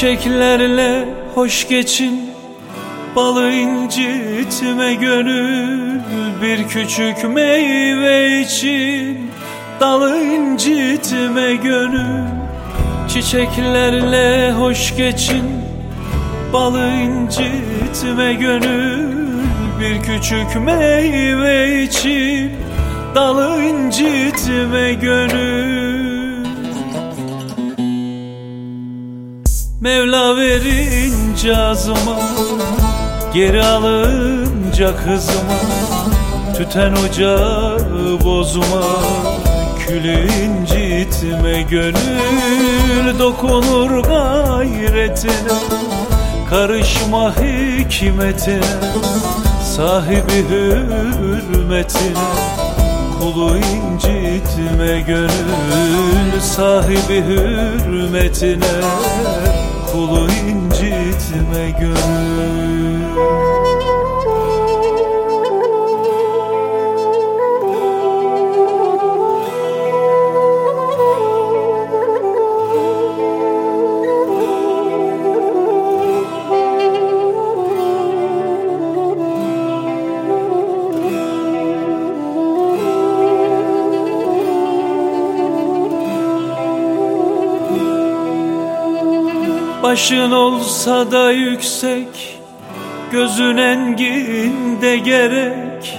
Çiçeklerle hoş geçin. Balı incitme gönül Bir küçük meyve için. Dalı incitme gönül Çiçeklerle hoş geçin. Balı incitme gönül Bir küçük meyve için. Dalı incitme gönül Mevla verince azıma Geri alınca kızıma Tüten ocağı bozuma Kül incitme gönül Dokunur gayretine Karışma hikmetine Sahibi hürmetine Kulu incitme gönül Sahibi hürmetine kulu incitme gönül Başın olsa da yüksek Gözün enginde gerek.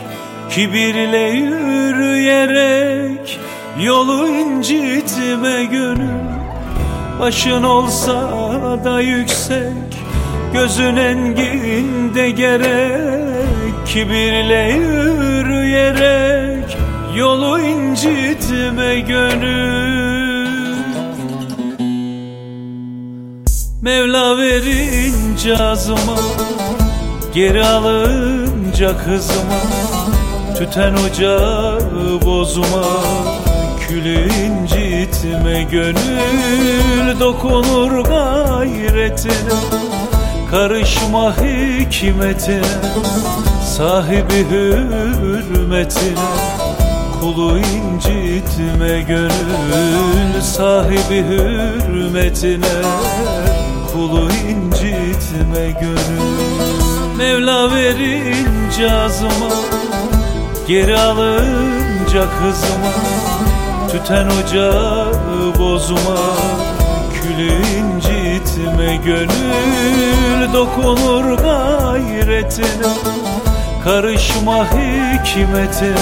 Kibirle yürüyerek Yolu incitme gönül. Başın olsa da yüksek Gözün enginde gerek. Kibirle yürüyerek Yolu incitme gönül verince azıma Geri alınca kızıma Tüten ocağı bozuma Kül incitme gönül Dokunur gayretine Karışma hikmetine Sahibi hürmetine Kulu incitme gönül Sahibi hürmetine kulu incitme gönül. Mevla verince azıma Geri alınca kızıma Tüten ocağı bozuma. Külü incitme gönül Dokunur gayretine. Karışma hikmetine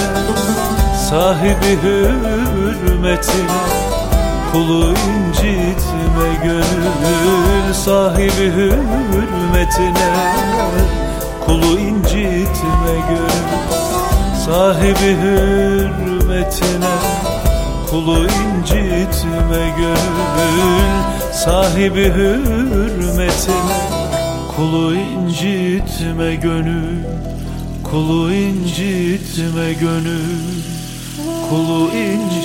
Sahibi hürmetine. Kulu incitme gönül sahibi hürmetine Kulu incitme gönül. Sahibi hürmetine Kulu incitme gönül. Sahibi hürmetine Kulu incitme gönül. Kulu incitme gönül Kulu incitme